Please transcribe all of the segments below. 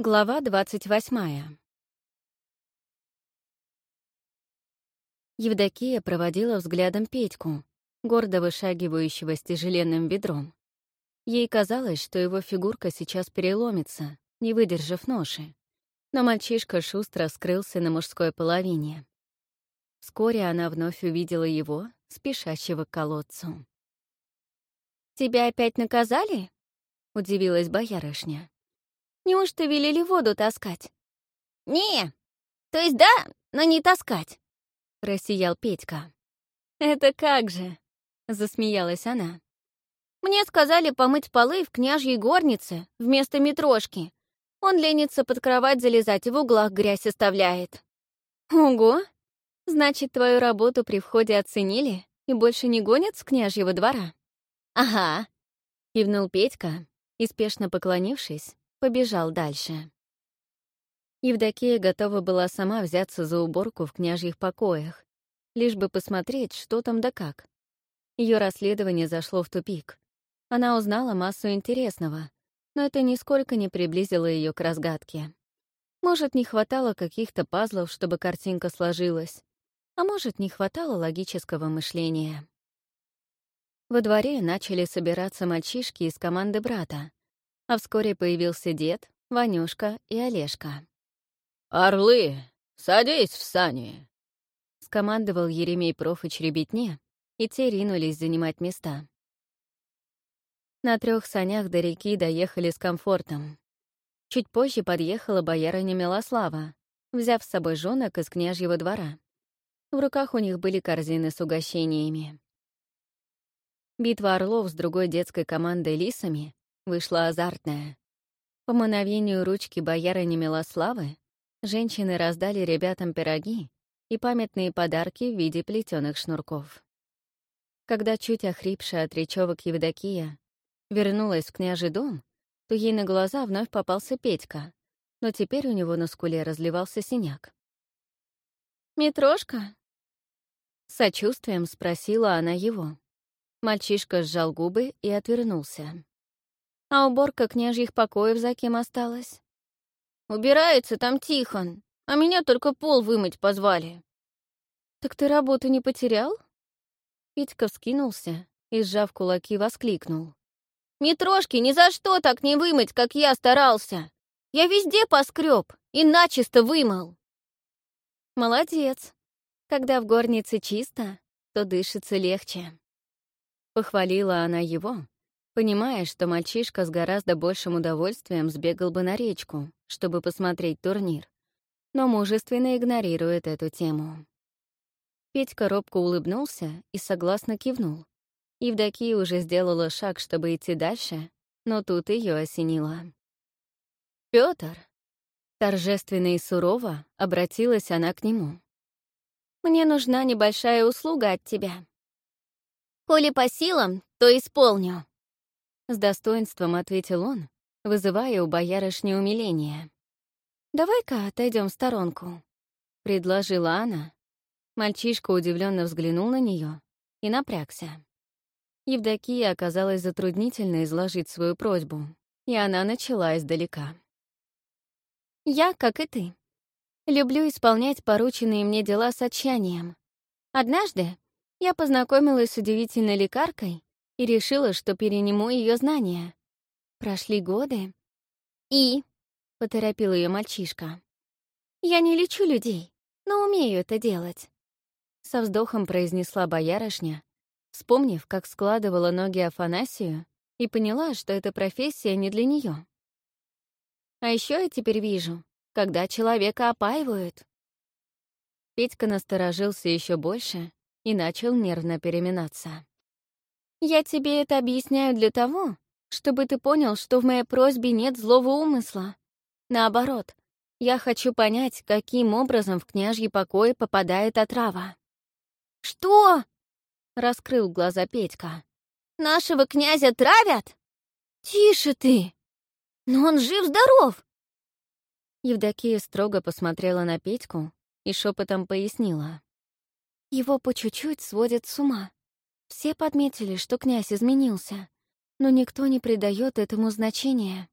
Глава двадцать восьмая. Евдокия проводила взглядом Петьку, гордо вышагивающего с тяжеленным ведром. Ей казалось, что его фигурка сейчас переломится, не выдержав ноши. Но мальчишка шустро скрылся на мужской половине. Вскоре она вновь увидела его, спешащего к колодцу. «Тебя опять наказали?» — удивилась боярышня. Неужто велели воду таскать? Не, то есть да, но не таскать, просиял Петька. Это как же? засмеялась она. Мне сказали помыть полы в княжьей горнице вместо метрошки. Он ленится под кровать залезать и в углах грязь оставляет. Ого! Значит, твою работу при входе оценили и больше не гонят с княжьего двора? Ага, кивнул Петька и, спешно поклонившись, побежал дальше. Евдокия готова была сама взяться за уборку в княжьих покоях, лишь бы посмотреть, что там да как. Ее расследование зашло в тупик. Она узнала массу интересного, но это нисколько не приблизило ее к разгадке. Может, не хватало каких-то пазлов, чтобы картинка сложилась, а может, не хватало логического мышления. Во дворе начали собираться мальчишки из команды брата, а вскоре появился дед, Ванюшка и Олежка. «Орлы, садись в сани!» — скомандовал Еремей Профыч ребятне, и те ринулись занимать места. На трех санях до реки доехали с комфортом. Чуть позже подъехала боярыня Милослава, взяв с собой жонок из княжьего двора. В руках у них были корзины с угощениями. Битва орлов с другой детской командой лисами вышла азартная. По мановению ручки боярыни Милославы женщины раздали ребятам пироги и памятные подарки в виде плетеных шнурков. Когда чуть охрипшая от речевок Евдокия вернулась в княжий дом, то ей на глаза вновь попался Петька, но теперь у него на скуле разливался синяк. «Митрошка?» Сочувствием спросила она его. Мальчишка сжал губы и отвернулся. А уборка княжьих покоев за кем осталась? Убирается там Тихон, а меня только пол вымыть позвали. Так ты работу не потерял? Петька вскинулся и, сжав кулаки, воскликнул. Митрошки ни за что так не вымыть, как я старался. Я везде поскреб и начисто вымыл. Молодец. Когда в горнице чисто, то дышится легче. Похвалила она его, понимая, что мальчишка с гораздо большим удовольствием сбегал бы на речку, чтобы посмотреть турнир, но мужественно игнорирует эту тему. Петька робко улыбнулся и согласно кивнул. Евдокия уже сделала шаг, чтобы идти дальше, но тут ее осенило. Пётр! Торжественно и сурово обратилась она к нему. «Мне нужна небольшая услуга от тебя. Коли по силам, то исполню». С достоинством ответил он, вызывая у боярышни умиление. «Давай-ка отойдем в сторонку», — предложила она. Мальчишка удивленно взглянул на нее и напрягся. Евдокия оказалась затруднительно изложить свою просьбу, и она начала издалека. «Я, как и ты, люблю исполнять порученные мне дела с отчаянием. Однажды я познакомилась с удивительной лекаркой, и решила, что перениму ее знания. Прошли годы. «И?» — поторопил ее мальчишка. «Я не лечу людей, но умею это делать», — со вздохом произнесла боярышня, вспомнив, как складывала ноги Афанасию, и поняла, что эта профессия не для нее. «А еще я теперь вижу, когда человека опаивают». Петька насторожился еще больше и начал нервно переминаться. Я тебе это объясняю для того, чтобы ты понял, что в моей просьбе нет злого умысла. Наоборот, я хочу понять, каким образом в княжье покое попадает отрава. «Что?» — раскрыл глаза Петька. «Нашего князя травят? Тише ты! Но он жив-здоров!» Евдокия строго посмотрела на Петьку и шепотом пояснила. Его по чуть-чуть сводят с ума. Все подметили, что князь изменился, но никто не придает этому значения.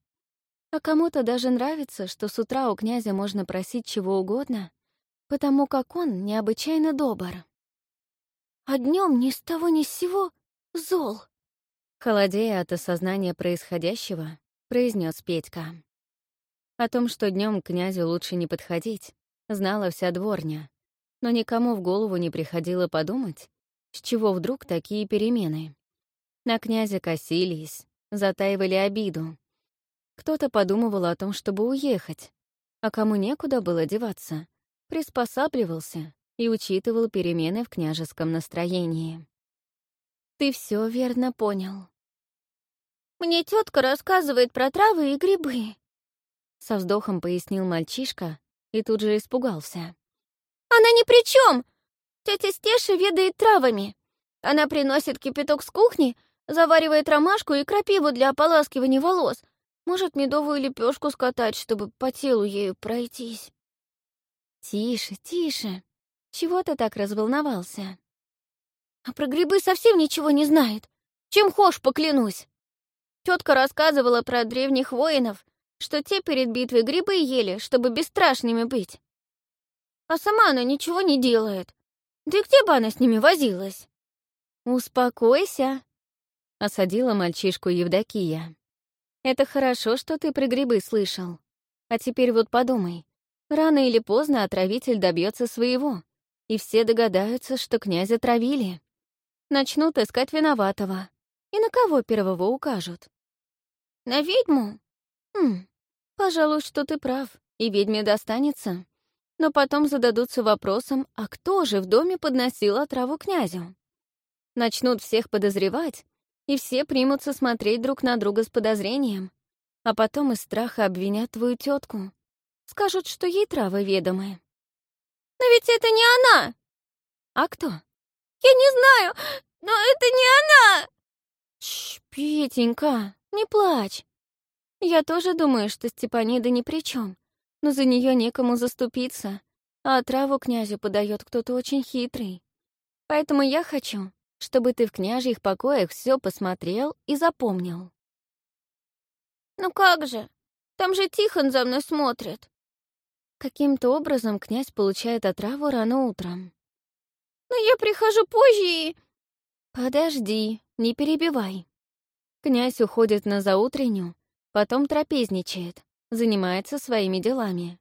А кому-то даже нравится, что с утра у князя можно просить чего угодно, потому как он необычайно добр. А днем ни с того ни с сего зол. Холодея от осознания происходящего, произнес Петька. О том, что днем князю лучше не подходить, знала вся дворня, но никому в голову не приходило подумать, с чего вдруг такие перемены. На князя косились, затаивали обиду. Кто-то подумывал о том, чтобы уехать, а кому некуда было деваться, приспосабливался и учитывал перемены в княжеском настроении. «Ты все верно понял». «Мне тетка рассказывает про травы и грибы», — со вздохом пояснил мальчишка и тут же испугался. «Она ни при чем! Тетя Стеша ведает травами. Она приносит кипяток с кухни, заваривает ромашку и крапиву для ополаскивания волос, может, медовую лепешку скатать, чтобы по телу ею пройтись. Тише, тише. Чего ты так разволновался? А про грибы совсем ничего не знает. Чем хошь, поклянусь. Тетка рассказывала про древних воинов, что те перед битвой грибы ели, чтобы бесстрашными быть. А сама она ничего не делает. Да где бы она с ними возилась? «Успокойся», — осадила мальчишку Евдокия. «Это хорошо, что ты про грибы слышал. А теперь вот подумай. Рано или поздно отравитель добьется своего, и все догадаются, что князя травили. Начнут искать виноватого. И на кого первого укажут? На ведьму? Хм, пожалуй, что ты прав, и ведьме достанется. Но потом зададутся вопросом, а кто же в доме подносил отраву князю? Начнут всех подозревать, и все примутся смотреть друг на друга с подозрением, а потом из страха обвинят твою тетку, Скажут, что ей травы ведомы. Но ведь это не она! А кто? Я не знаю, но это не она! Чш, Петенька, не плачь. Я тоже думаю, что Степанида ни при чем, но за нее некому заступиться, а траву князю подает кто-то очень хитрый. Поэтому я хочу, чтобы ты в княжьих покоях все посмотрел и запомнил. Ну как же? Там же Тихон за мной смотрит. Каким-то образом князь получает отраву рано утром. «Но я прихожу позже и...» «Подожди, не перебивай». Князь уходит на заутреннюю, потом трапезничает, занимается своими делами.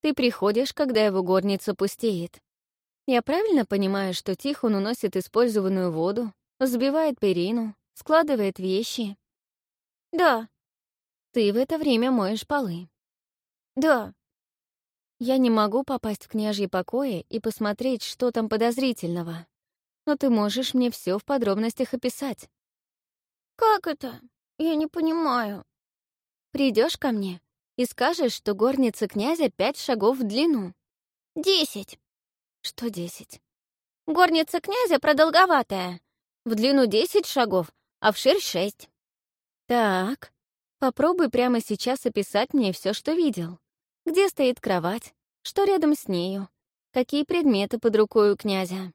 Ты приходишь, когда его горница пустеет. Я правильно понимаю, что Тихон уносит использованную воду, взбивает перину, складывает вещи? Да. Ты в это время моешь полы? Да. Я не могу попасть в княжьи покои и посмотреть, что там подозрительного. Но ты можешь мне все в подробностях описать. Как это? Я не понимаю. Придешь ко мне и скажешь, что горница князя пять шагов в длину. Десять. Что десять? Горница князя продолговатая. В длину десять шагов, а в ширь шесть. Так, попробуй прямо сейчас описать мне все, что видел. Где стоит кровать? Что рядом с нею? Какие предметы под рукой у князя?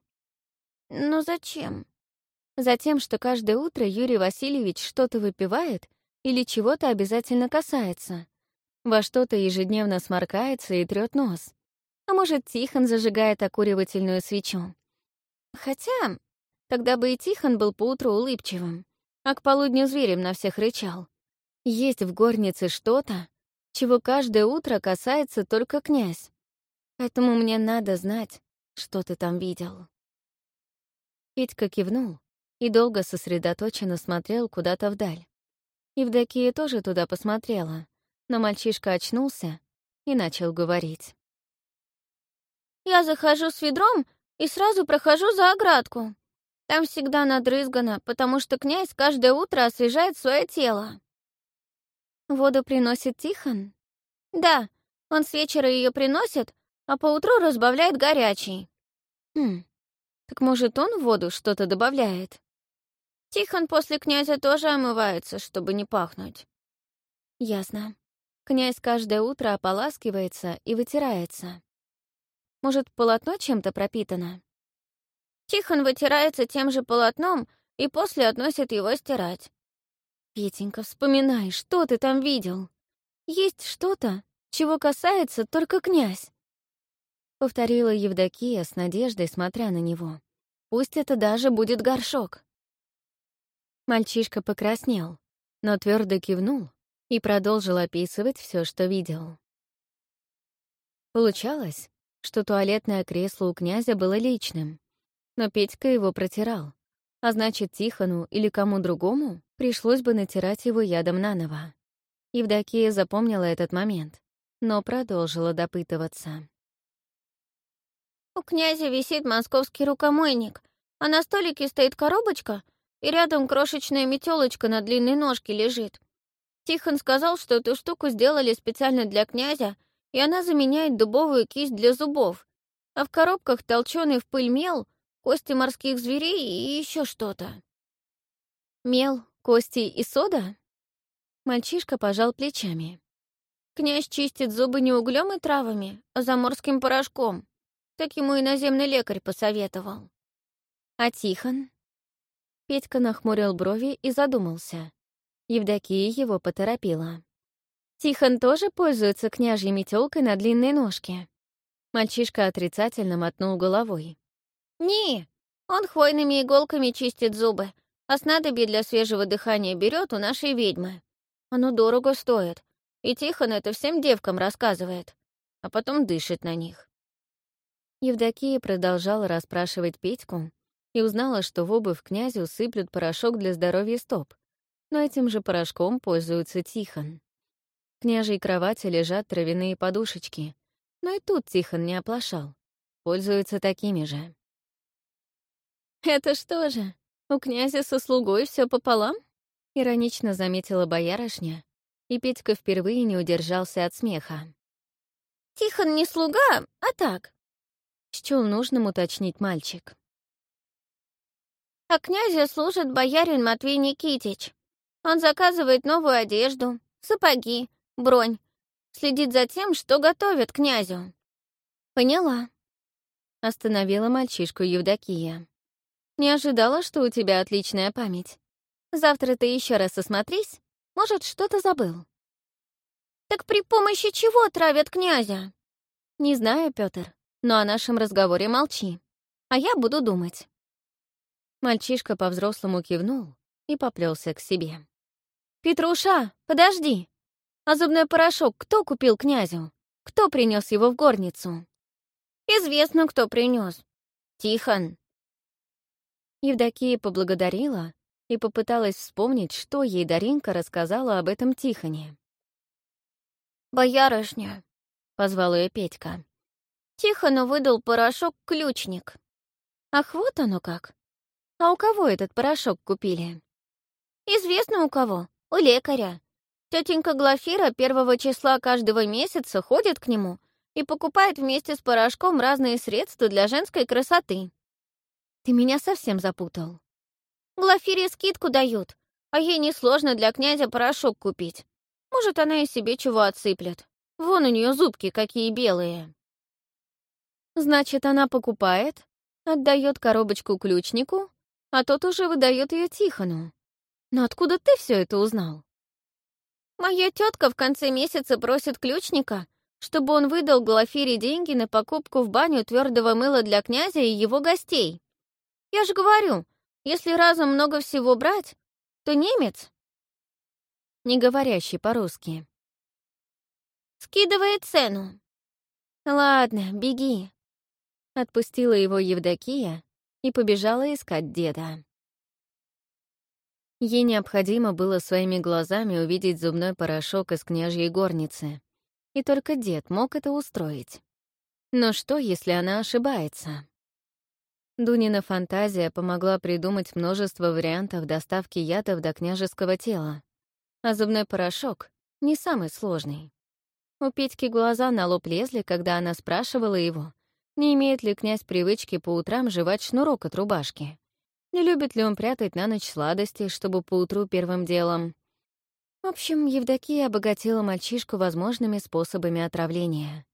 Но зачем? Затем, что каждое утро Юрий Васильевич что-то выпивает или чего-то обязательно касается. Во что-то ежедневно сморкается и трёт нос. А может, Тихон зажигает окуривательную свечу. Хотя, тогда бы и Тихон был поутру улыбчивым, а к полудню зверем на всех рычал. Есть в горнице что-то, чего каждое утро касается только князь. Поэтому мне надо знать, что ты там видел. Петька кивнул и долго сосредоточенно смотрел куда-то вдаль. Евдокия тоже туда посмотрела, но мальчишка очнулся и начал говорить. «Я захожу с ведром и сразу прохожу за оградку. Там всегда надрызгано, потому что князь каждое утро освежает свое тело. Воду приносит Тихон? Да, он с вечера ее приносит, а поутру разбавляет горячей. Хм, так может он в воду что-то добавляет? Тихон после князя тоже омывается, чтобы не пахнуть. Ясно. Князь каждое утро ополаскивается и вытирается. Может, полотно чем-то пропитано? Тихон вытирается тем же полотном и после относит его стирать. Петенька, вспоминай, что ты там видел? есть что-то, чего касается только князь. Повторила Евдокия с надеждой, смотря на него. Пусть это даже будет горшок. Мальчишка покраснел, но твердо кивнул и продолжил описывать все, что видел. Получалось, что туалетное кресло у князя было личным, но Петька его протирал, а значит, Тихону или кому другому пришлось бы натирать его ядом наново. Евдокия запомнила этот момент, но продолжила допытываться. «У князя висит московский рукомойник, а на столике стоит коробочка, и рядом крошечная метелочка на длинной ножке лежит. Тихон сказал, что эту штуку сделали специально для князя, и она заменяет дубовую кисть для зубов, а в коробках толченый в пыль мел кости морских зверей и еще что-то. Мел, кости и сода? Мальчишка пожал плечами. Князь чистит зубы не углем и травами, а заморским порошком. Так ему иноземный лекарь посоветовал. А Тихон? Петька нахмурил брови и задумался. Евдокия его поторопила. Тихон тоже пользуется княжьей метелкой на длинной ножке. Мальчишка отрицательно мотнул головой. «Не, он хвойными иголками чистит зубы, а снадобье для свежего дыхания берет у нашей ведьмы. Оно дорого стоит, и Тихон это всем девкам рассказывает, а потом дышит на них». Евдокия продолжала расспрашивать Петьку и узнала, что в обувь князю сыплют порошок для здоровья стоп, но этим же порошком пользуется Тихон. В княжей кровати лежат травяные подушечки, но и тут Тихон не оплошал, пользуется такими же. «Это что же, у князя со слугой все пополам?» — иронично заметила боярышня, и Петька впервые не удержался от смеха. «Тихон не слуга, а так», — счел нужным уточнить мальчик. «А князя служит боярин Матвей Никитич. Он заказывает новую одежду, сапоги, бронь, следит за тем, что готовят князю». «Поняла», — остановила мальчишку Евдокия. Не ожидала, что у тебя отличная память. Завтра ты еще раз осмотрись, может, что-то забыл. Так при помощи чего травят князя? Не знаю, Петр, но о нашем разговоре молчи, а я буду думать. Мальчишка по-взрослому кивнул и поплелся к себе. «Петруша, подожди! А зубной порошок кто купил князю? Кто принес его в горницу?» «Известно, кто принес. Тихон. Евдокия поблагодарила и попыталась вспомнить, что ей Даринка рассказала об этом Тихоне. «Боярышня», — позвал ее Петька. Тихону выдал порошок ключник. Ах, вот оно как. А у кого этот порошок купили? Известно у кого. У лекаря. Тетенька Глафира первого числа каждого месяца ходит к нему и покупает вместе с порошком разные средства для женской красоты. Ты меня совсем запутал. Глафире скидку дают, а ей несложно для князя порошок купить. Может, она и себе чего отсыплет. Вон у нее зубки какие белые. Значит, она покупает, отдает коробочку ключнику, а тот уже выдает ее Тихону. Но откуда ты все это узнал? Моя тетка в конце месяца просит ключника, чтобы он выдал Глафире деньги на покупку в баню твердого мыла для князя и его гостей. Я же говорю, если разом много всего брать, то немец, не говорящий по-русски, скидывает цену. Ладно, беги. Отпустила его Евдокия и побежала искать деда. Ей необходимо было своими глазами увидеть зубной порошок из княжьей горницы. И только дед мог это устроить. Но что, если она ошибается? Дунина фантазия помогла придумать множество вариантов доставки ядов до княжеского тела. А зубной порошок — не самый сложный. У Петьки глаза на лоб лезли, когда она спрашивала его, не имеет ли князь привычки по утрам жевать шнурок от рубашки. Не любит ли он прятать на ночь сладости, чтобы поутру первым делом... В общем, Евдокия обогатила мальчишку возможными способами отравления.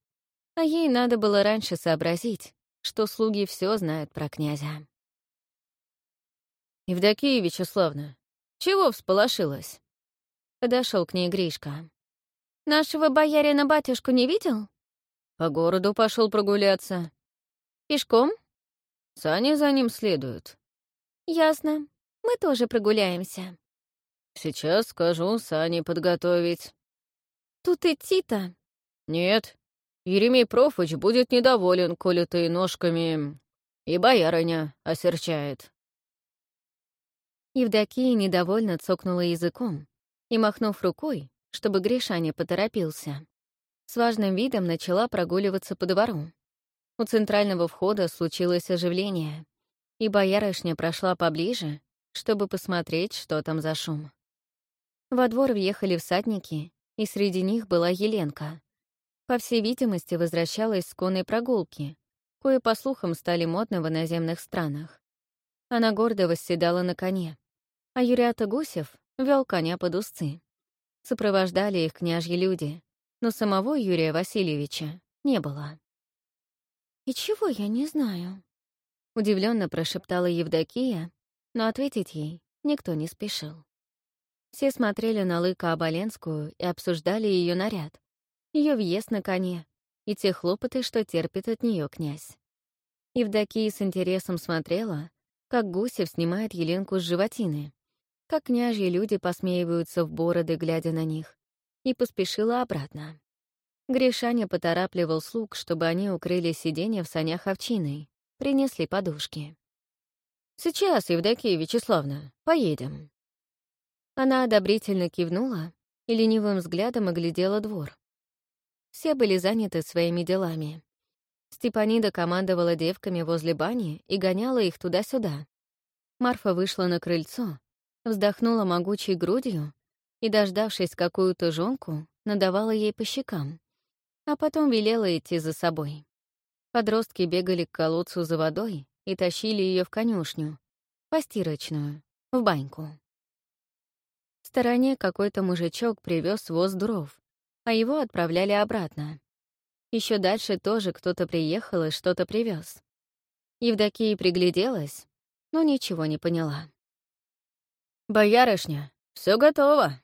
А ей надо было раньше сообразить, что слуги все знают про князя. «Евдокия Вячеславна, чего всполошилась?» Подошел к ней Гришка. Нашего боярина-батюшку не видел? По городу пошел прогуляться. Пешком? Сани за ним следуют. Ясно. Мы тоже прогуляемся. Сейчас скажу сани подготовить. Тут идти-то? Нет. Еремей Профыч будет недоволен, коли ты ножками... И боярыня осерчает. Евдокия недовольно цокнула языком и, махнув рукой, чтобы Гриша не поторопился, с важным видом начала прогуливаться по двору. У центрального входа случилось оживление, и боярышня прошла поближе, чтобы посмотреть, что там за шум. Во двор въехали всадники, и среди них была Еленка. По всей видимости, возвращалась с конной прогулки, кое, по слухам, стали модны в иноземных странах. Она гордо восседала на коне, а Юрята Гусев вел коня под узцы. Сопровождали их княжьи люди, но самого Юрия Васильевича не было. «И чего я не знаю?» — удивленно прошептала Евдокия, но ответить ей никто не спешил. Все смотрели на Лыка Оболенскую и обсуждали ее наряд, ее въезд на коне и те хлопоты, что терпит от нее князь. Евдокия с интересом смотрела, как Гусев снимает Еленку с животины, как княжьи люди посмеиваются в бороды, глядя на них, и поспешила обратно. Гришаня поторапливал слуг, чтобы они укрыли сиденья в санях овчиной, принесли подушки. «Сейчас, Евдокия Вячеславна, поедем». Она одобрительно кивнула и ленивым взглядом оглядела двор. Все были заняты своими делами. Степанида командовала девками возле бани и гоняла их туда-сюда. Марфа вышла на крыльцо, вздохнула могучей грудью и, дождавшись какую-то жонку, надавала ей по щекам, а потом велела идти за собой. Подростки бегали к колодцу за водой и тащили ее в конюшню, постирочную, в баньку. В стороне какой-то мужичок привез воз дров, а его отправляли обратно. Еще дальше тоже кто-то приехал и что-то привез. Евдокия пригляделась, но ничего не поняла. «Боярышня, все готово!»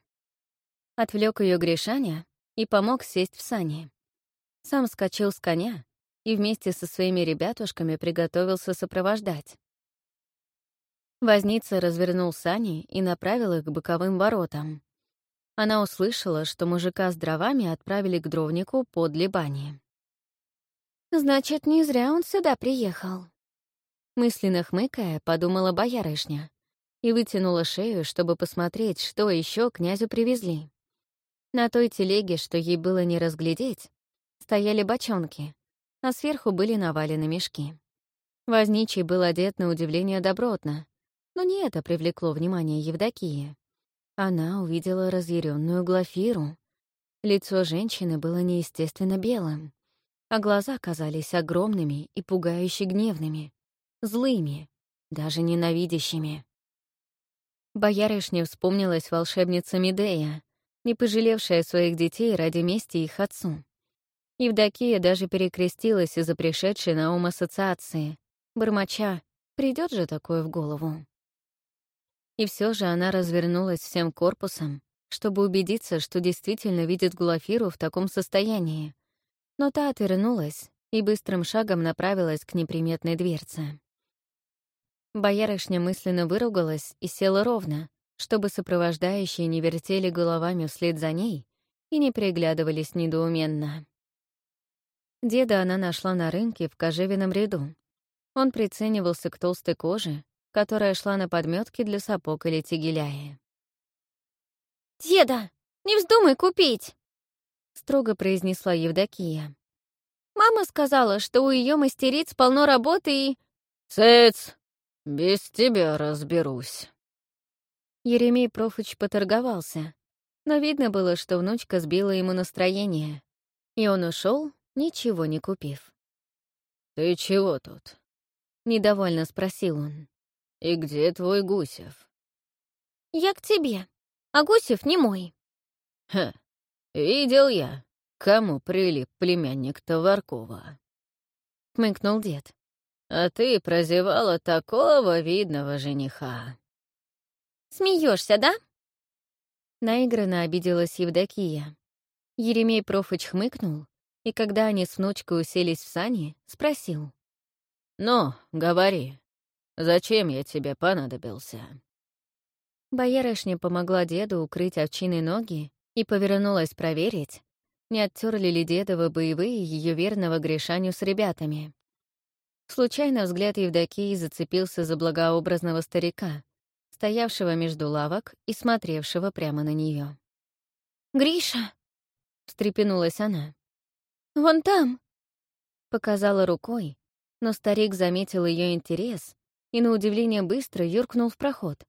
Отвлек ее Гришаня и помог сесть в сани. Сам скочил с коня и вместе со своими ребятушками приготовился сопровождать. Возница развернул сани и направил их к боковым воротам. Она услышала, что мужика с дровами отправили к дровнику под бани. «Значит, не зря он сюда приехал», — мысленно хмыкая, подумала боярышня и вытянула шею, чтобы посмотреть, что еще князю привезли. На той телеге, что ей было не разглядеть, стояли бочонки, а сверху были навалены мешки. Возничий был одет на удивление добротно, но не это привлекло внимание Евдокии. Она увидела разъяренную Глафиру. Лицо женщины было неестественно белым, а глаза казались огромными и пугающе гневными, злыми, даже ненавидящими. Боярышне вспомнилась волшебница Медея, не пожалевшая своих детей ради мести их отцу. Евдокия даже перекрестилась из-за пришедшей на ум ассоциации. Бормоча, придет же такое в голову. И все же она развернулась всем корпусом, чтобы убедиться, что действительно видит Гулафиру в таком состоянии. Но та отвернулась и быстрым шагом направилась к неприметной дверце. Боярышня мысленно выругалась и села ровно, чтобы сопровождающие не вертели головами вслед за ней и не приглядывались недоуменно. Деда она нашла на рынке в кожевенном ряду. Он приценивался к толстой коже, которая шла на подметке для сапог или тегеляи. «Деда, не вздумай купить!» — строго произнесла Евдокия. «Мама сказала, что у ее мастериц полно работы и...» «Цыц! Без тебя разберусь!» Еремей Профыч поторговался, но видно было, что внучка сбила ему настроение, и он ушел, ничего не купив. «Ты чего тут?» — недовольно спросил он. «И где твой Гусев?» «Я к тебе, а Гусев не мой». «Ха, видел я, кому прилип племянник Товаркова». Хмыкнул дед. «А ты прозевала такого видного жениха». Смеешься, да?» Наигранно обиделась Евдокия. Еремей Профыч хмыкнул, и когда они с внучкой уселись в сани, спросил. «Ну, говори, зачем я тебе понадобился?» Боярышня помогла деду укрыть овчиной ноги и повернулась проверить, не оттерли ли дедовы боевые ее верного Гришаню с ребятами. Случайно взгляд Евдокии зацепился за благообразного старика, стоявшего между лавок и смотревшего прямо на нее. «Гриша!» — встрепенулась она. «Вон там!» — показала рукой, но старик заметил ее интерес и, на удивление, быстро юркнул в проход,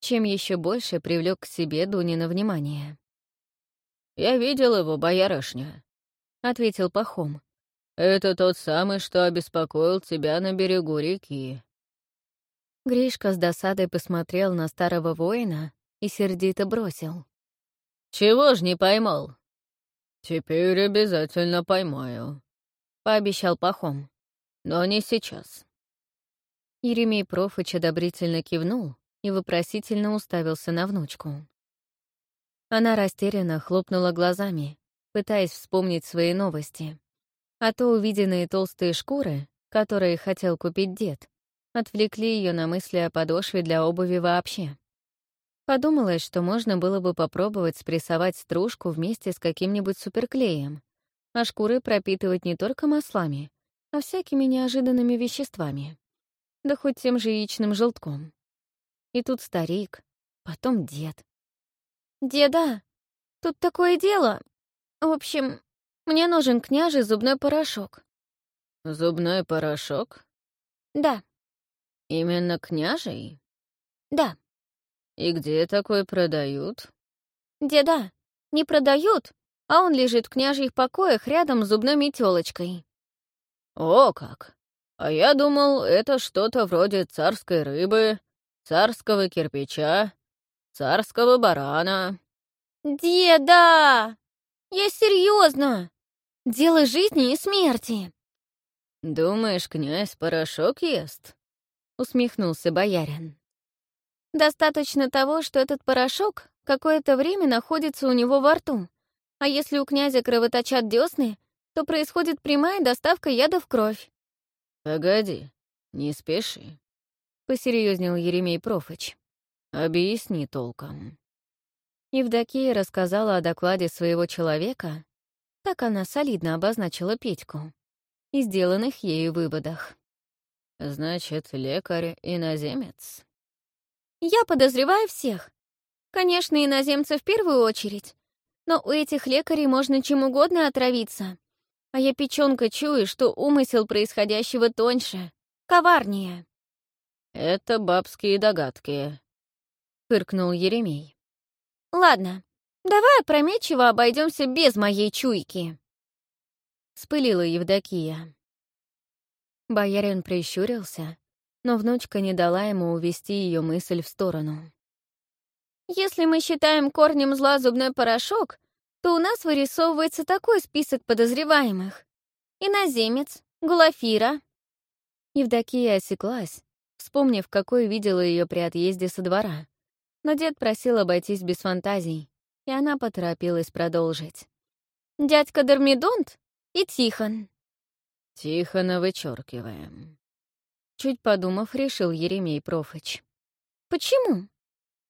чем еще больше привлек к себе Дунина внимание. «Я видел его, боярышня», — ответил Пахом. «Это тот самый, что обеспокоил тебя на берегу реки». Гришка с досадой посмотрел на старого воина и сердито бросил. «Чего ж не поймал?» «Теперь обязательно поймаю», — пообещал Пахом. «Но не сейчас». Еремей Профыч одобрительно кивнул и вопросительно уставился на внучку. Она растерянно хлопнула глазами, пытаясь вспомнить свои новости. А то увиденные толстые шкуры, которые хотел купить дед, отвлекли ее на мысли о подошве для обуви вообще. Подумалось, что можно было бы попробовать спрессовать стружку вместе с каким-нибудь суперклеем, а шкуры пропитывать не только маслами, а всякими неожиданными веществами. Да хоть тем же яичным желтком. И тут старик, потом дед. «Деда, тут такое дело. В общем, мне нужен княжий зубной порошок». «Зубной порошок?» «Да». «Именно княжий?» «Да». «И где такой продают?» «Деда, не продают, а он лежит в княжьих покоях рядом с зубной метелочкой». «О как! А я думал, это что-то вроде царской рыбы, царского кирпича царского барана». «Деда! Я серьезно! Дело жизни и смерти!» «Думаешь, князь порошок ест?» — усмехнулся боярин. «Достаточно того, что этот порошок какое-то время находится у него во рту, а если у князя кровоточат десны, то происходит прямая доставка яда в кровь». «Погоди, не спеши», — посерьезнел Еремей Профыч. Объясни толком. Евдокия рассказала о докладе своего человека, так она солидно обозначила Петьку, и сделанных ею выводах. Значит, лекарь иноземец? Я подозреваю всех. Конечно, иноземцы в первую очередь, но у этих лекарей можно чем угодно отравиться. А я печёнка чую, что умысел происходящего тоньше, коварнее. Это бабские догадки, — фыркнул Еремей. «Ладно, давай опрометчиво обойдемся без моей чуйки», — спылила Евдокия. Боярин прищурился, но внучка не дала ему увести ее мысль в сторону. «Если мы считаем корнем зла зубной порошок, то у нас вырисовывается такой список подозреваемых. Иноземец, Глафира». Евдокия осеклась, вспомнив, какой видела ее при отъезде со двора. Но дед просил обойтись без фантазий, и она поторопилась продолжить. «Дядька Дормидонт и Тихон». «Тихона вычеркиваем», — чуть подумав, решил Еремей Профыч. «Почему?»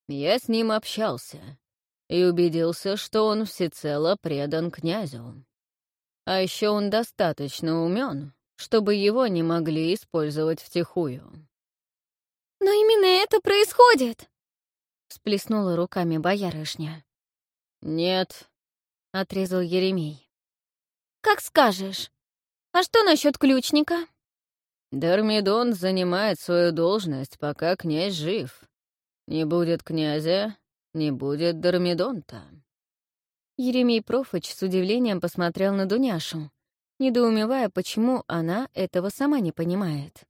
«Я с ним общался и убедился, что он всецело предан князю. А еще он достаточно умен, чтобы его не могли использовать втихую». «Но именно это происходит!» Сплеснула руками боярышня. «Нет», — отрезал Еремей. «Как скажешь. А что насчет ключника?» «Дормидон занимает свою должность, пока князь жив. Не будет князя, не будет Дормидонта». Еремей Профыч с удивлением посмотрел на Дуняшу, недоумевая, почему она этого сама не понимает.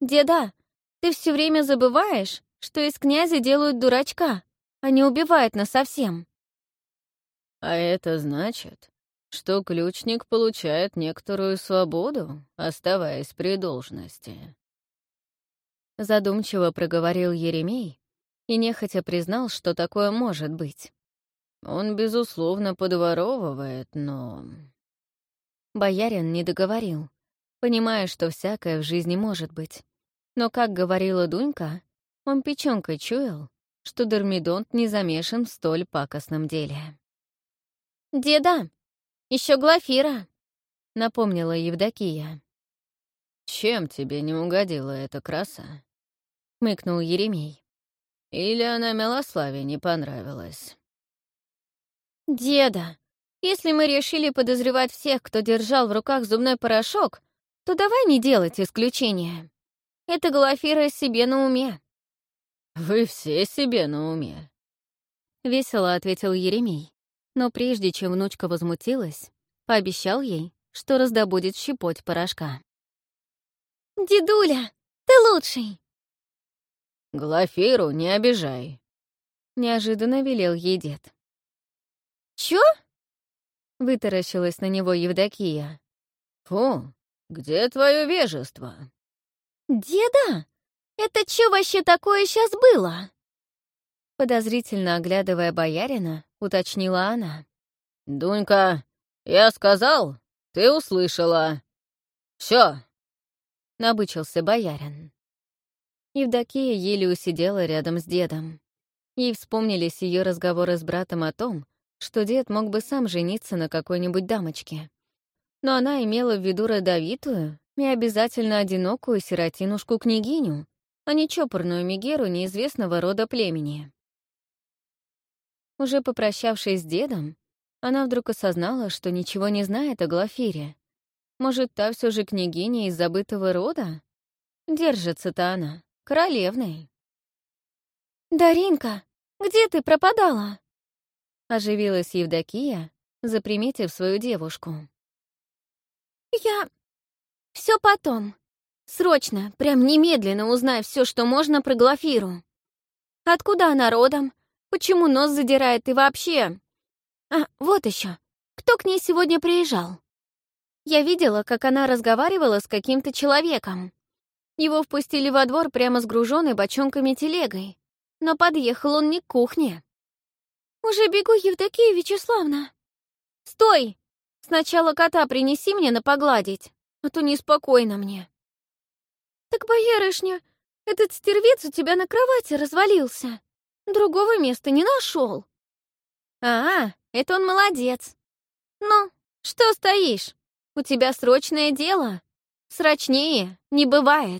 «Деда, ты все время забываешь, что из князя делают дурачка, а не убивают нас совсем. А это значит, что ключник получает некоторую свободу, оставаясь при должности. Задумчиво проговорил Еремей и нехотя признал, что такое может быть. Он, безусловно, подворовывает, но...» Боярин не договорил, понимая, что всякое в жизни может быть. Но, как говорила Дунька, он печенкой чуял, что Дормидонт не замешан в столь пакостном деле. «Деда, еще Глафира», — напомнила Евдокия. «Чем тебе не угодила эта краса?» — мыкнул Еремей. «Или она Милославе не понравилась?» «Деда, если мы решили подозревать всех, кто держал в руках зубной порошок, то давай не делать исключения. Это Глафира себе на уме». «Вы все себе на уме», — весело ответил Еремей. Но прежде чем внучка возмутилась, пообещал ей, что раздобудет щепоть порошка. «Дедуля, ты лучший!» «Глафиру не обижай», — неожиданно велел ей дед. «Чё?» — вытаращилась на него Евдокия. «Фу, где твое вежество?» «Деда, это чё вообще такое сейчас было?» Подозрительно оглядывая боярина, уточнила она. «Дунька, я сказал, ты услышала. Все. Набычился боярин. Евдокия еле усидела рядом с дедом. Ей вспомнились ее разговоры с братом о том, что дед мог бы сам жениться на какой-нибудь дамочке. Но она имела в виду родовитую и обязательно одинокую сиротинушку-княгиню, а не чопорную мигеру неизвестного рода племени. Уже попрощавшись с дедом, она вдруг осознала, что ничего не знает о Глафире. Может, та все же княгиня из забытого рода? Держится-то она, королевной. «Даринка, где ты пропадала?» Оживилась Евдокия, заприметив свою девушку. «Я... все потом. Срочно, прям немедленно узнай все, что можно про Глафиру. Откуда она родом? Почему нос задирает и вообще? А, вот еще. Кто к ней сегодня приезжал? Я видела, как она разговаривала с каким-то человеком. Его впустили во двор прямо с груженной бочонками телегой. Но подъехал он не к кухне. «Уже бегу, Евдокия Вячеславна!» «Стой! Сначала кота принеси мне на погладить, а то неспокойно мне». «Так, боярышня, этот стервец у тебя на кровати развалился!» Другого места не нашел. А, это он молодец. Ну, что стоишь? У тебя срочное дело. Срочнее не бывает.